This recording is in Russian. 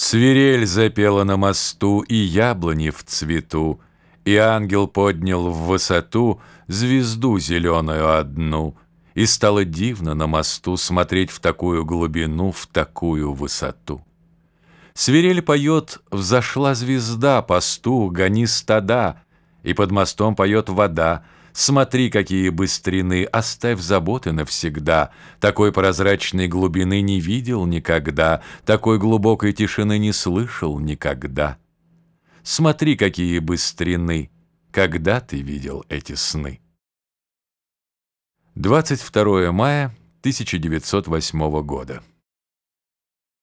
Свирель запела на мосту, и яблони в цвету, И ангел поднял в высоту Звезду зеленую одну, И стало дивно на мосту Смотреть в такую глубину, В такую высоту. Свирель поет «Взошла звезда, посту, гони стада», И под мостом поет вода — Смотри, какие быстрины, оставь заботы навсегда. Такой прозрачной глубины не видел никогда, Такой глубокой тишины не слышал никогда. Смотри, какие быстрины, когда ты видел эти сны? 22 мая 1908 года.